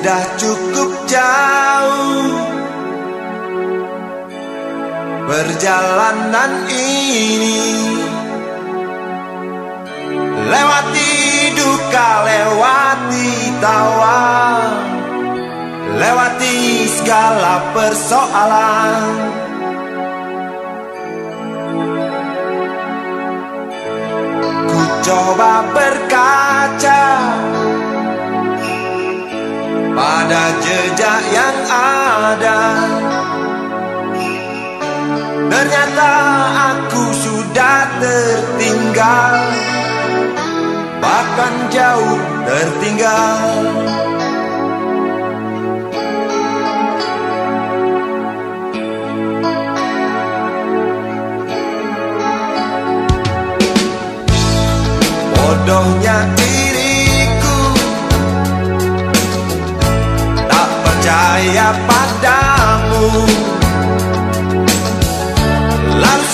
sudah cukup jauh. Perjalanan ini Lewati duka, lewati tawa. Lewati segala persoalan. Ku coba berkaca pada jejak yang ada. Ternyata aku sudah tertinggal. Bahkan jauh tertinggal. Bodohnya diriku percaya padamu. Lalu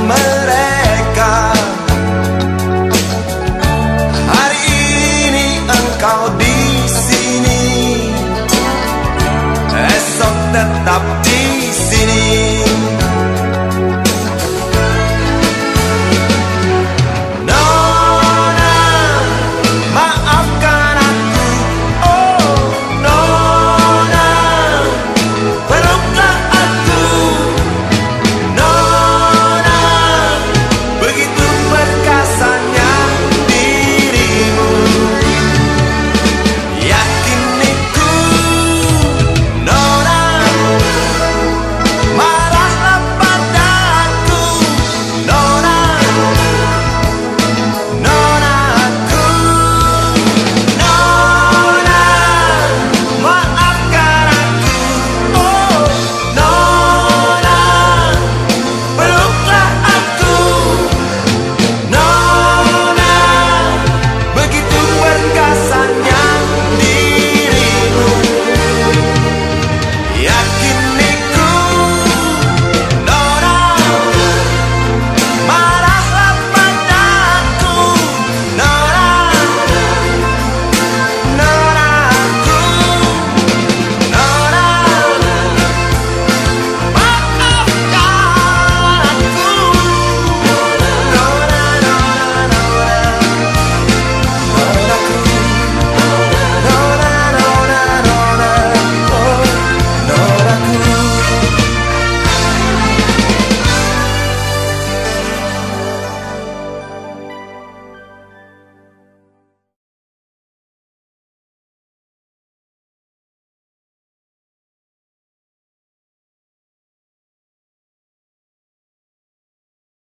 mereka